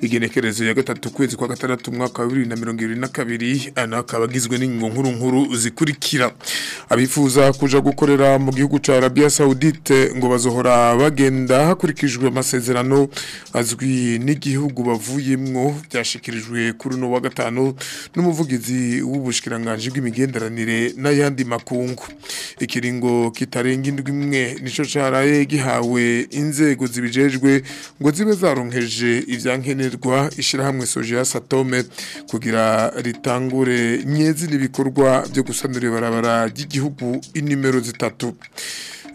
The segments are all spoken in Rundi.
igenekereze ya gatatu kwezi kwa gatandatu mwaka wa 2022 anakabagizwe n'ingingo nkuru nkuru zikurikira abifuza kuja gukorera mu gihugu ca Arabia Saudite ngo bazohora bagenda hakurikijwe amasezerano azwi n'igihugu bavuyemo byashikirijwe kuruno wa gatano n'umuvugizi w'ubushikiranganje bw'imigenderanire n'ayandi makungu ikiringo kiringo kitarenga indwi imwe nico caraye gihawe inzego zibijejwe ngo zibe zaronkeje ivyankenerwa ishirahamwe Sojea Satome kugira ritangure imyezi n'ibikorwa byo gusanura ibarabara ry'igihugu inimero zitatu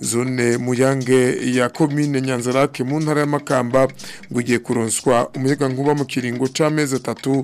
zone muyange ya komine nyanzarake mu ntara y'amakamba ngo kuronswa umuyaga nkuba mu kiringo cy'amezi atatu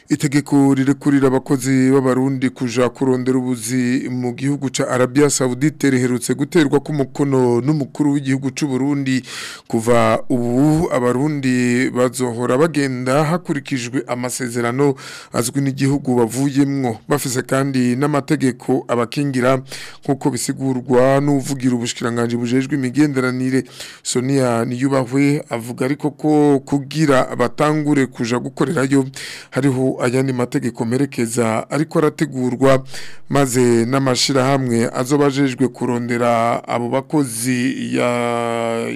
itegeko rirekurira abakozi b'abarundi kuja kurondera ubuzi mu gihugu ca Arabia Saudite riherutse guterwa k'umukono n'umukuru w'igihugu cy’u Burundi kuva ubu abarundi bazohora bagenda hakurikijwe amasezerano azwi n'igihugu bavuyemwo bafise kandi n'amategeko abakingira nkuko bisigurwa n'uvugira ubushikiranganje bujejwe imigenderanire Sonia Niyubahwe avuga ariko ko kugira batangure kuja gukorerayo hariho ayandi mategeko merekeza ariko arategurwa maze n'amashyirahamwe azobajejwe kurondera abo bakozi ya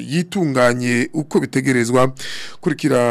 yitunganye uko bitegerezwa kurikira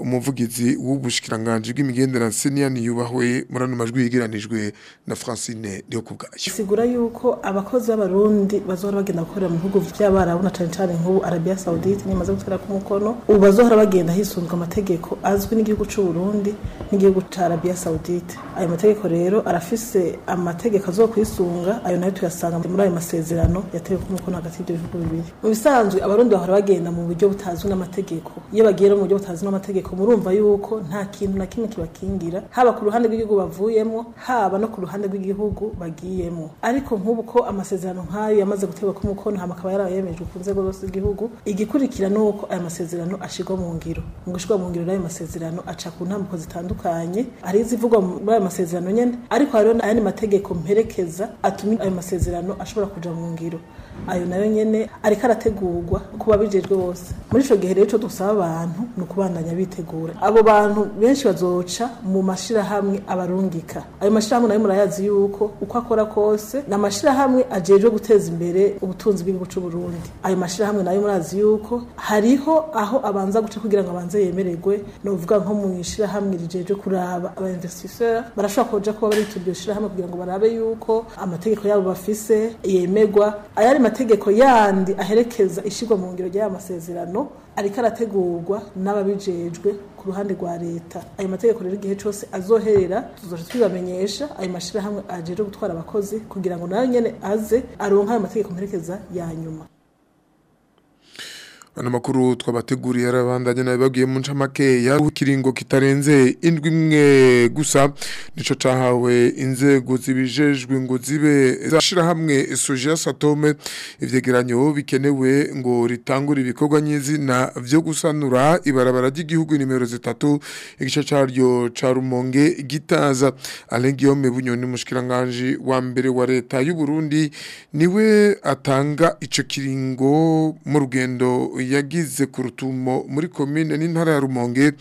umuvugizi w'ubushikiranganje bw'imigenderanire niyubahwe muri ano majwi yegeranijwe na francine yo ku sigura yuko abakozi b'abarundi bazohora bagenda gukorera mu bihugu by'abarabu na cyane cyane nk'ubu arabiya sawudite nimaze gutwara ku mukono ubu bagenda hisunzwe amategeko azwi n'igihugu cy'u Burundi n'igihugu cya arabiya sawudite ayo mategeko rero arafise amategeko azo kwisunga ayo nayo tuyasanga muri ayo masezerano yatewe k'umukono hagati y'ibyo bihugu bibiri mu bisanzwe abarundi bahora bagenda mu buryo butazwi n'amategeko iyo bagiye mu buryo butazwi n'amategeko murumva yuko nta kintu na kimwe kibakingira haba ku ruhande rw'igihugu bavuyemo haba no ku ruhande rw'igihugu bagiyemo ariko nk'ubu ko amasezerano nk'ayo yamaze guterwa k'umukono hama akaba yarayemejwe ku nzego zose z'igihugu igikurikira ni uko aya masezerano ashyirwa mu ngiro mu gushyirwa mu ngiro y'ayo masezerano aca ku ntambuko zitandukanye hari izivugwa muri ayo masezerano nyine ariko hariho n'ayandi mategeko mperekeza atuma ayo masezerano ashobora kujya mu ngiro ayo nayo nyine ariko arategurwa ku babijejwe bose muri icyo gihe rero icyo dusaba abantu ni ukubandanya bitegura abo bantu benshi bazoca mu mashyirahamwe abarungika ayo mashyirahamwe nayo murayazi yuko uko akora kose ni amashyirahamwe ajejwe guteza imbere ubutunzi bw'igihugu cy'u Burundi ayo mashyirahamwe nayo murazi yuko hariho aho abanza guca kugira ngo abanze yemererwe ni uvuga nko mu ishyirahamwe rijejwe kuraba aba investisseur barashobora kuja kuba bari iryo shyirahamwe kugira ngo barabe yuko amategeko yabo bafise yemegwa ayari n'amategeko yandi aherekeza ishyirwa mu ngiro ry'aya ariko arategurwa n'ababijejwe ku ruhande rwa leta ayo mategeko rero igihe cyose azoherera tuzoje twibamenyesha ayo mashyirahamwe ajejwe gutwara abakozi kugira ngo nayo nyene aze aronke ayo mategeko mperekeza ya nyuma ano makuru twabateguriye arabandanye nabibagiye mu ncamake ya kiringo kitarenze indwi imwe gusa nico cahawe inzego zibijejwe ngo zibe zashira hamwe soja satome ivyegeranyo bikenewe ngo ritangure ibikorwa nyizina vyo gusanura ibarabara ry'igihugu nimero zitatu igice caryo ca Rumonge gitaza Alengiyome Bunyoni mushikiranganje wa mbere wa leta y'u Burundi niwe atanga ico kiringo mu rugendo yagize ku rutumo muri komine n'intara ya rumonge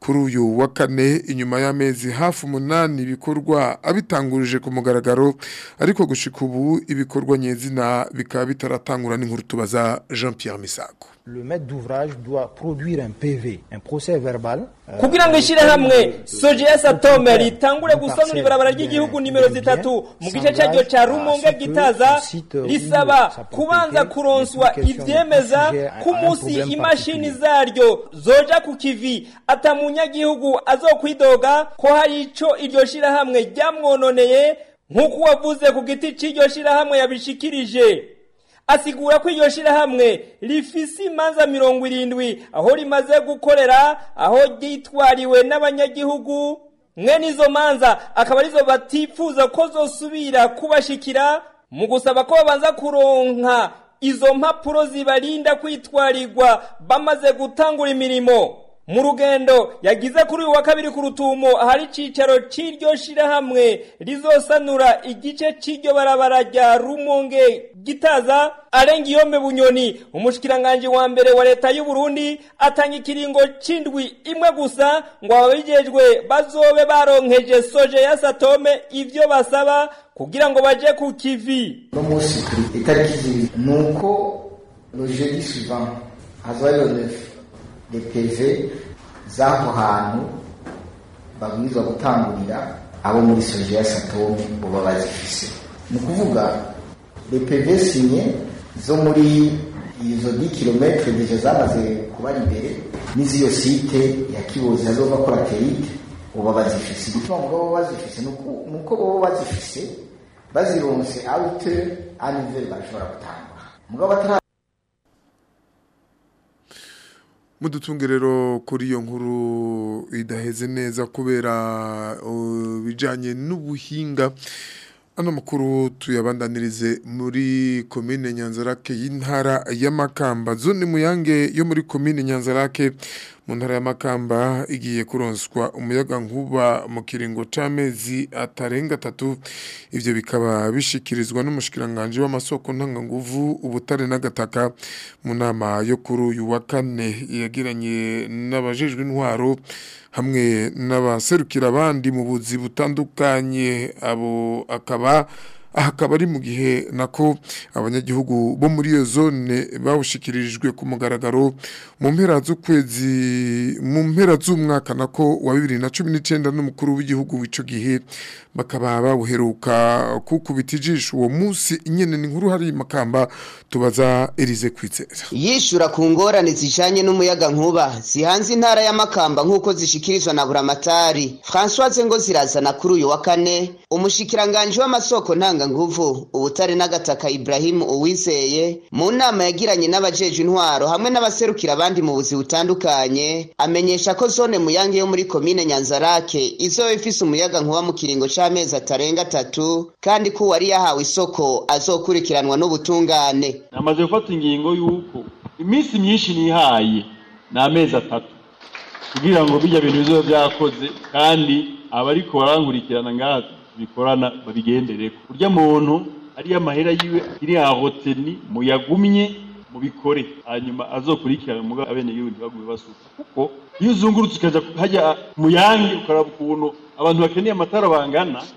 kuri uyu wa kane inyuma y'amezi hafi umunani ibikorwa abitangurije ku mugaragaro ariko gushika ubu ibikorwa nyezina bikaba bitaratangura n'inkuru tubaza jean Pierre Misago le maître d'ouvrage doit produire un PV, un procès verbal. Euh, kugira ngo ishyirahamwe soges atome ritangure gusanura ibarabara ry'igihugu nimero zitatu mu gice cyaryo cya rumunga gitaza risaba kubanza kuronswa ibyemeza ko umunsi imashini zaryo zoja ku kivi atamunyagihugu azokwidoga ko hari icyo iryo shyirahamwe ryamwononeye nk'uko wavuze ku giti cy'iryo shyirahamwe yabishikirije asigura ko iryo shyirahamwe rifise imanza mirongo irindwi aho rimaze gukorera aho ryitwariwe n'abanyagihugu mwe n'izo manza akaba arizo batifuza ko zosubira kubashikira mu gusaba ko babanza kuronka izo mpapuro zibarinda kwitwarirwa bamaze gutangura imirimo mu rugendo yagize kuri uyu wa kabiri ku rutumo hari icyicaro cy'iryo shyirahamwe rizosanura igice cy'iryo barabara rya rumonge gitaza arenga iyombe bunyoni umushikiranganji wa mbere wa leta y'u Burundi atanga ikiringo c'indwi imwe gusa ngo ababijejwe bazobe baronkeje soje ya satome ivyo basaba kugira ngo baje ku kivi n'uko le jeudi suivant à 9 deteze z'aho hantu babwirizwa gutangurira abo muri soje ya uba bazifise ni ukuvuga repeve sinye zo muri izo 10 kilometre deje zamaze kuba imbere n'iziyo site ya kibozi hazova koraterite uba bazifise igituma ngo baba bazifise nuko baba bazifise bazironse auteur anniversaire bashobora gutangura mugabo mudutunge rero kuri iyo nkuru idaheze neza kubera uh, bijyanye n'ubuhinga ano makuru tuyabandanirize muri komine nyanzarake y'intara y'amakamba zone muyange yo muri komine nyanzarake mu ntara y'amakamba igiye kuronswa umuyaga nkuba mu kiringo c'amezi atarenga atatu ivyo bikaba bishikirizwa n'umushikiranganje w'amasoko ntanganguvu ubutare n'agataka mu nama yo kuri uyu wa kane yagiranye n'abajejwe intwaro hamwe n'abaserukira abandi mu buzi butandukanye abo akaba aha akaba ari mu gihe nako abanyagihugu bo muri iyo zone bawushikirijwe ku mugaragaro mu mpera z'ukwezi mu mpera z'umwaka nako wa bibiri na cumi n'icyenda n'umukuru w'igihugu w'icyo gihe bakaba bawuheruka kukubita ijisho uwo munsi nyine ni nkuru hari makamba tubaza erize kwizera yishyura ku ngorane zijyanye n'umuyaga nkuba zihanze intara y'amakamba nk'uko zishyikirizwa na buramatari francoise ngo zirazana kuri uyu wa kane umushyikiranganji w'amasoko nta nguvu ubutare n'agataka Ibrahim Uwizeye mu nama yagiranye n'abajeje intwaro hamwe n'abaserukira abandi mu buzi butandukanye amenyesha ko zone Muyange yo muri komine Nyanzarake izoba ifise umuyaga nkuba mu kiringo c'amezi atarenga atatu kandi ko uwari yahawe isoko azokurikiranwa n'ubutungane namaze gufata ingingo y'uko iminsi myinshi nihaye ni amezi atatu kugira ngo bijya bintu bizoba byakoze kandi abariko barankurikirana ngaha tubikorana babigendere urya muntu ariya mahera yiwe iri ahotse ni muyagumye mubikore hanyuma azokurikirana muga abene yiwe ntibagume basuka kuko iyo uzungurutse ukaja hajya muyange ukaraba ukuntu abantu bakeneye amatara bangana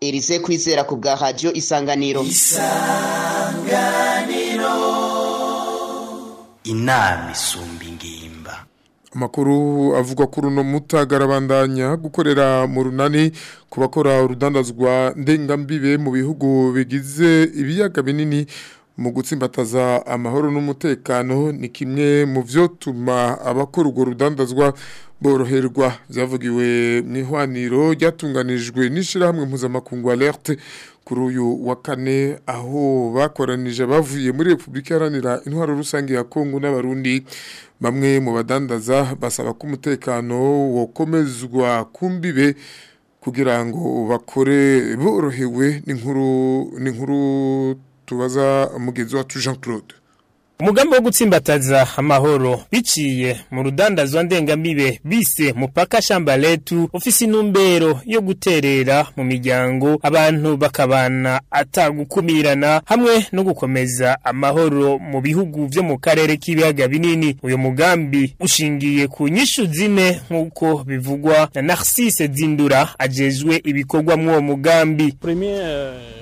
Elise kwizera ku bwa radiyo isanganiro isanganiro inama isumba ingimba amakuru avugwa ko runo mutagarabandanya gukorera mu runani ku bakora urudandazwa ndengambibe mu bihugu bigize ibiyaga binini mu gutsimbataza amahoro n'umutekano ni kimwe mu byo tuma abakora urwo rudandazwa boroherwa byavugiwe mu ihwaniro ryatunganijwe n'ishyirahamwe mpuzamakungu alerte kuri uyu wa kane aho bakoranije bavuye muri repubulika iharanira intwaro rusange ya kongo n'abarundi bamwe mu badandaza basaba ko umutekano wakomezwa ku mbibe kugira ngo bakore borohewe n'inkuru n'inkuru tubaza umugenzi wacu Jean Claude umugambi wo gutsimbataza amahoro biciye mu rudandazwa ndengamibe bise mupaka shamba letu ufise intumbero yo guterera mu miryango abantu bakabana atagukumirana hamwe no gukomeza amahoro mu bihugu vyo mu karere k'ibiyaga binini uyu mugambi ushingiye ku nyishu zine nk'uko bivugwa na Narcisse Zindura ajejwe ibikorwa mw'uwo mugambi Premier euh,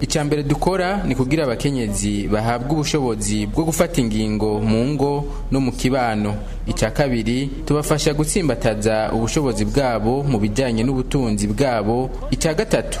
icya mbere dukora ni kugira abakenyezi bahabwa ubushobozi bwo gufata ingingo mu ngo no mu kibano icya kabiri tubafasha gutsimbataza ubushobozi bwabo mu bijyanye n'ubutunzi bwabo icya gatatu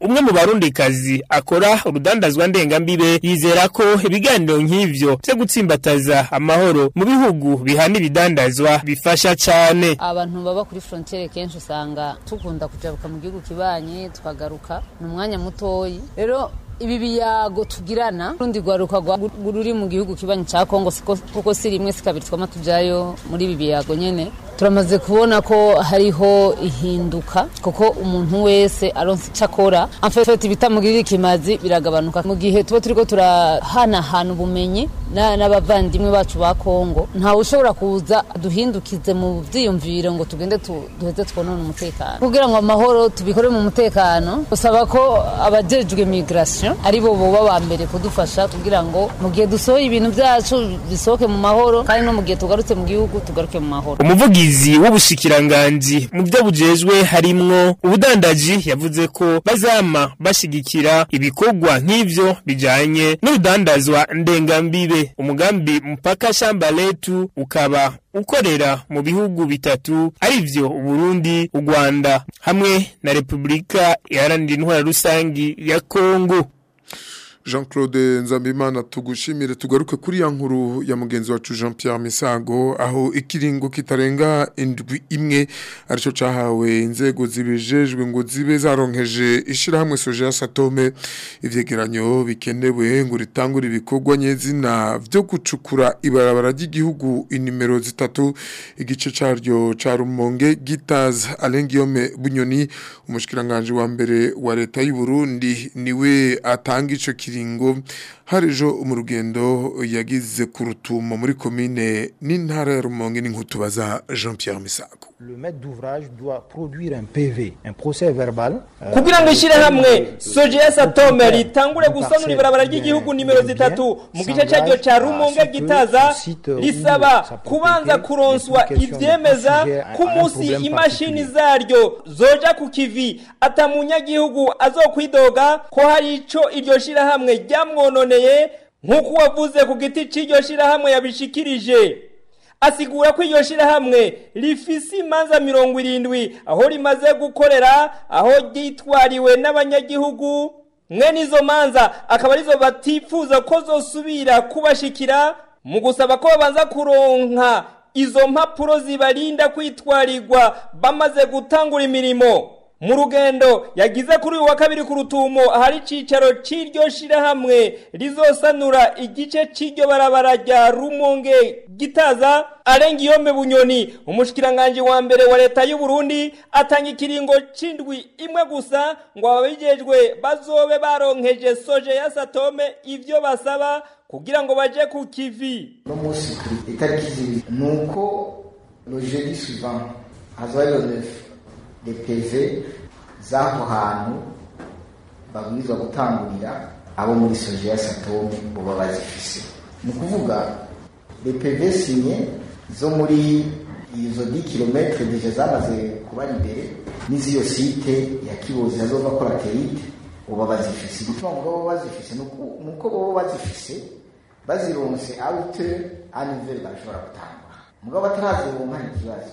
umwe mu barundikazi akora urudandazwa ndengambibe yizera ko ibiganiro nk'ibyo byo gutsimbataza amahoro mu bihugu bihana ibidandazwa bifasha cyane abantu baba kuri frontiere kenshi usanga tukunda kujabuka mu gihugu kibanye tukagaruka ni umwanya mutoyi rero ibi biyago tugirana urundi rwaruka ruri mu gihugu kibanyi cya kongo kuko si rimwe si kabiri twama tujayo muri ibi biyago nyine turamaze kubona ko hariho ihinduka kuko umuntu wese aronse cyakora amfefeti bitamugirira ikimazi biragabanuka mu gihe tuba turiko turahanahana ubumenyi n'abavandimwe bacu ba kongo ntawe ushobora kuza duhindukize mu byiyumviro ngo tugende duheze twonone umutekano kugira ngo amahoro tubikore mu mutekano usaba ko abajejwe migration ari bo boba ba mbere kudufasha kugira ngo mu gihe dusohoye ibintu byacu bisohoke mu mahoro kandi no mu gihe tugarutse mu gihugu tugaruke mu mahoro umuvugizi umuvugizi w'ubushikiranganji mu byo bujejwe harimwo ubudandaji yavuze ko bazama bashigikira ibikorwa nk'ivyo bijanye n'urudandazwa ndengambibe umugambi mpaka shamba letu ukaba ukorera mu bihugu bitatu arivyo Burundi, u Rwanda hamwe na Republika iharanira intwara rusangi ya Kongo jean claude nzambimana tugushimire tugaruke kuri ya nkuru ya mugenzi wacu jean Pierre misago aho ikiringo kitarenga indwi imwe aricyo cahawe inzego zibejejwe ngo zibe zaronkeje ishyirahamwe soje ya satome ibyegeranyo bikenewe ngo ritangure ibikorwa nyezina byo gucukura ibarabara ry'igihugu inimero zitatu igice cyaryo cya rumonge gitazi arengiyome bunyoni umushyikiranganje wa mbere wa leta y'u Burundi niwe atanga icyo kiringo karingo hari ejo mu rugendo yagize ku rutumo muri komine n'intara ya rumonge n'inkutubaza jean Pierre Misago le maître d'ouvrage doit produire un PV, un procès verbal. Euh, kugira ngo ishyire hamwe sogs atome ritangure gusanura ibarabara ry'igihugu nimero zitatu mu gice cyaryo cya rumunge gitaza risaba kubanza kuronswa ibyemeza ko umunsi imashini zaryo zoja ku kivi atamunyagihugu azokwidoga ko hari icyo iryo shyirahamwe ryamwononeye nk'uko wavuze ku giti cy'iryo shyirahamwe yabishikirije asigura ko iryo shyirahamwe rifise imanza mirongo irindwi aho rimaze gukorera aho ryitwariwe n'abanyagihugu mwene izo manza akaba arizo batifuza ko zosubira kubashikira mu gusaba ko babanza kuronka izo mpapuro zibarinda kwitwarirwa bamaze gutangura imirimo mu yagize kuri uyu wa kabiri ku rutumo ahari icyicaro cy'iryo shirahamwe rizosanura igice cy'iryo barabara rya rumonge gitaza arenga iyombe bunyoni umushikiranganji wa mbere wa leta y'u Burundi atanga ikiringo c'indwi imwe gusa ngo ababijejwe bazobe baronkeje soje ya satome ivyo basaba kugira ngo baje ku kivi no munsi itariki nuko le jeudi suivant à 9 reteze z'aho hantu babwirizwa gutangurira abo muri soje ya satome baba bazifise ni ukuvuga repeve sinye zo muri izo 10 kilometre deja zamaze kuba imbere n'iziyo site ya kibozi hazova koraterite uba bazifise gutuma ngo baba bazifise nuko baba bazifise bazironse auteur anniversaire bashobora gutangura mugabo batarazironka ikibazo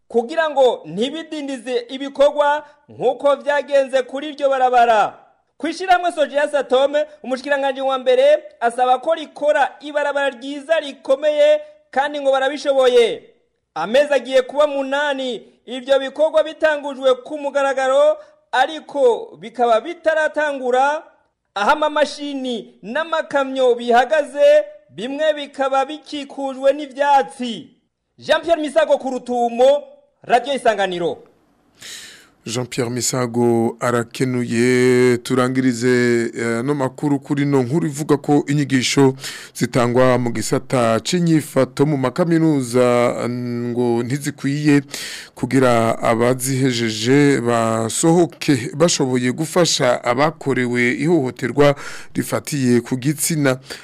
kugira ngo ntibidindize ibikorwa nk'uko byagenze kuri iryo barabara ku ishyirahamwe sogea satome umushyiranganje wa mbere asaba ko rikora ibarabara ryiza rikomeye kandi ngo barabishoboye amezi agiye kuba munani ibyo bikorwa bitangujwe ku mugaragaro ariko bikaba bitaratangura aho amamashini n'amakamyo bihagaze bimwe bikaba bikikujwe n'ibyatsi jean Pierre misago ku rutumo radiyo isanganiro jean Pierre misago arakenuye turangirize eh, no makuru kuri no nkuru ivuga ko inyigisho zitangwa mu gisata cy'inyifato mu makaminuza mm, ngo ntizikwiye kugira abazihejeje basohoke bashoboye gufasha abakorewe ihohoterwa rifatiye ku gitsina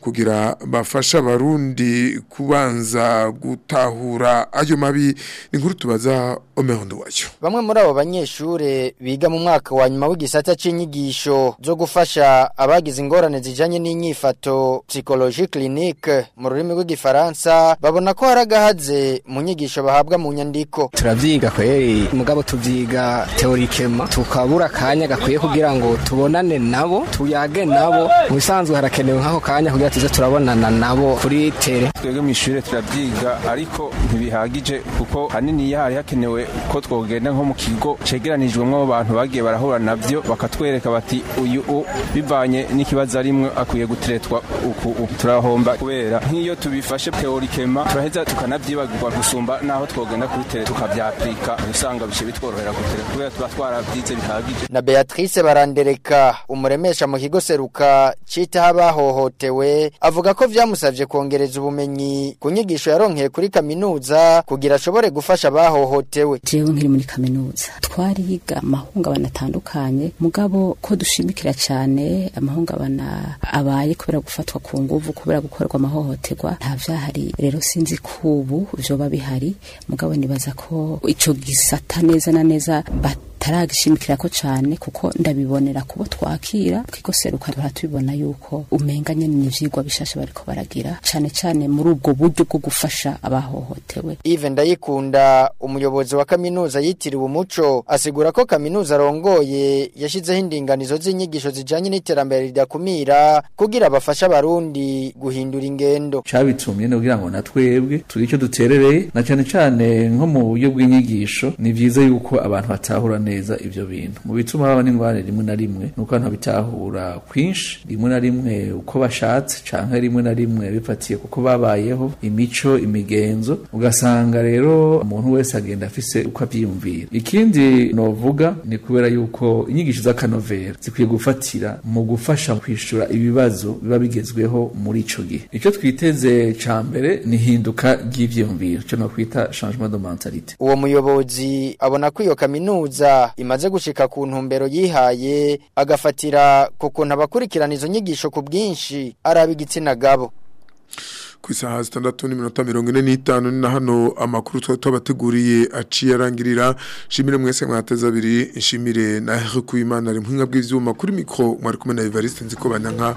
kugira bafasha abarundi kubanza gutahura ayo mabi ni nkuru tubaza omehondo wayo bamwe muri abo banyeshure biga mu mwaka wa nyuma w'igisata cyinyigisho zo gufasha abagize ingorane zijanye n'inyifato psychologie clinique mu rurimi rw'igifaransa babona ko haragahaze mu nyigisho bahabwa mu nyandiko turavyiga kweri mugabo tuvyiga teorikema tukabura akanya gakwiye kugira ngo tubonane nabo tuyage nabo mu bisanzwe harakenewe nk'aho kanya kugira tuze turabonana nabo kuri tele twebwe mu ishuri turabyiga ariko ntibihagije kuko hanini iyo hari hakenewe ko twogenda nko mu kigo cegeranijwemo bantu bagiye barahura nabyo bakatwereka bati uyu u bivanye n'ikibazo arimwe akwiye guteretwa uku turahomba kubera nk'iyo tubifashe teorikema turaheza tukanabyibagirwa gusumba n'aho twogenda kubitere tukabyaplika usanga bice bitworohera kutere kubera tuba twarabyize bihagije na Beatrice barandereka umuremesha mu kigo seruka citaho abahohotewe avuga ko vyamusavye kongereza ubumenyi ubumenyi ku yaronkeye kuri kaminuza kugira ashobore gufasha abahohotewe jewe nkiri muri kaminuza twariga amahungabana atandukanye mugabo ko dushimikira cyane amahungabana abaye kubera gufatwa ku nguvu kubera gukorwa amahohoterwa nta vyahari rero sinzi kubu vyoba bihari mugabo nibaza ko ico gisata neza na neza bat ntaragishimikira ko cyane kuko ndabibonera kubo twakira twikoseruka duhora tubibona yuko umenga nyene n'ivyigwa bishasha bariko baragira cyane cyane muri ubwo buryo bwo gufasha abahohotewe Ive ndayikunda umuyobozi wa kaminuza yitiriwe umuco asigura ko kaminuza arongoye yashizeho indinganizo z'inyigisho zijanye n'iterambere ridakumira kugira abafasha abarundi guhindura ingendo cyabitumye ni kugira ngo natwebwe turi icyo duterereye na cyane cyane nko mu buryo bw'inyigisho ni byiza yuko abantu batahura neza neza ibyo bintu mu bituma haba n'ingwara rimwe na rimwe nuko abantu babitahura kwinshi rimwe na rimwe uko bashatse canke rimwe na rimwe bifatiye kuko babayeho imico imigenzo ugasanga rero umuntu wese agenda afise uko avyiyumvira ikindi novuga ni kubera yuko inyigisho z'akanovera zikwiye gufatira mu gufasha kwishyura ibibazo biba bigezweho muri icyo gihe Icyo twiteze cya mbere ni hinduka ry'ivyiyumviro co nokwita changement de mentalite uwo muyobozi abona ko iyo kaminuza imaze gushika ku ntumbero yihaye agafatira kuko ntabakurikirana izo nyigisho ku bwinshi araba igitsina gabo ku isaha zitandatu n'iminota mirongo ine n'itanu ni na hano amakuru tuba tubateguriye aciye arangirira nshimire mwese mwateze abiri nshimire na Hekuimana ari muhinga bw'ibyuma kuri mikoro mwari kumwe na Evariste nzi ko banyanka